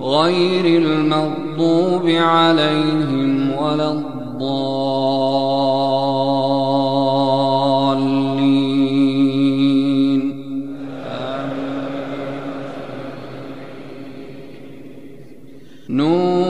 غير المغضوب عليهم ولا الضالين. نون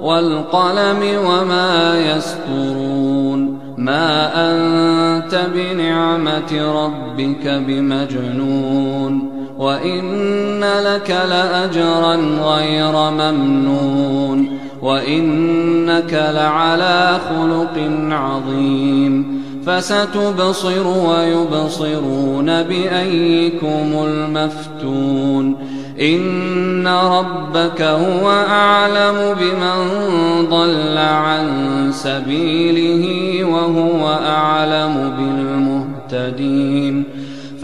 والقلم وما يسطرون ما أنت بنعمة ربك بمجنون. وإن لك لأجرا غير ممنون وإنك لعلى خلق عظيم فستبصر ويبصرون بأيكم المفتون إن ربك هو أعلم بمن ضل عن سبيله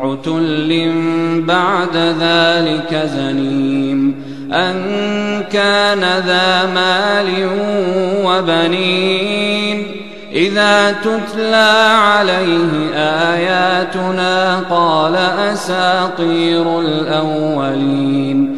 عتل بعد ذلك زنيم أن كان ذا مال وبنين إذا تتلى عليه آياتنا قال أساطير الأولين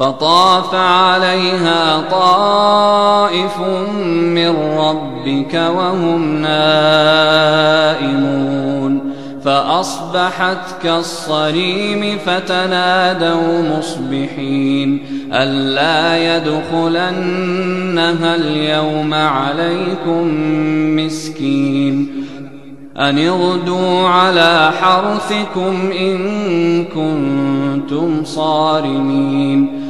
فطاف عليها طائف من ربك وهم نائمون. فأصبحت كالصريم فتنادوا مصبحين. ألا يدخلنها اليوم عليكم مسكين. أن اغدوا على حرثكم إن كنتم صارمين.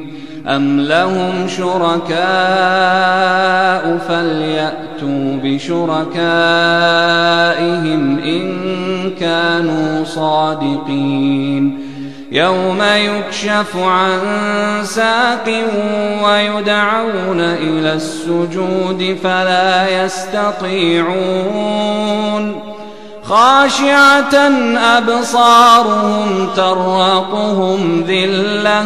أم لهم شركاء فليأتوا بشركائهم إن كانوا صادقين يوم يكشف عن ساق ويدعون إلى السجود فلا يستطيعون خاشعة أبصارهم ترقهم ذلة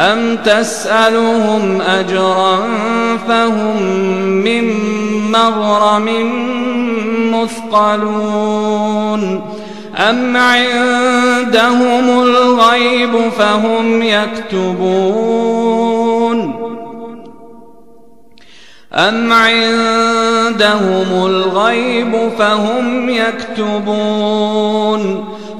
أم تسألهم أجرا فهم من مغرم مثقلون أم عندهم الغيب فهم يكتبون أم عندهم الغيب فهم يكتبون